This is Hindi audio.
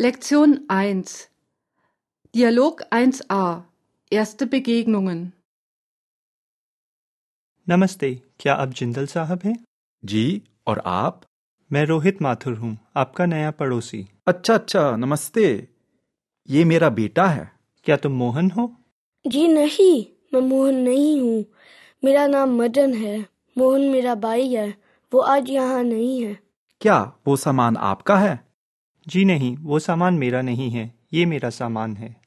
Lektion 1 Dialog 1a Erste Begegnungen. नमस्ते क्या आप जिंदल साहब हैं? जी और आप? मैं रोहित माथुर हूँ आपका नया पड़ोसी। अच्छा अच्छा नमस्ते। ये मेरा बेटा है। क्या तुम मोहन हो? जी नहीं मैं मोहन नहीं हूँ। मेरा नाम मदन है। मोहन मेरा भाई है। वो आज यहाँ नहीं है। क्या वो सामान आपका है? जी नहीं वो सामान मेरा नहीं है ये मेरा सामान है।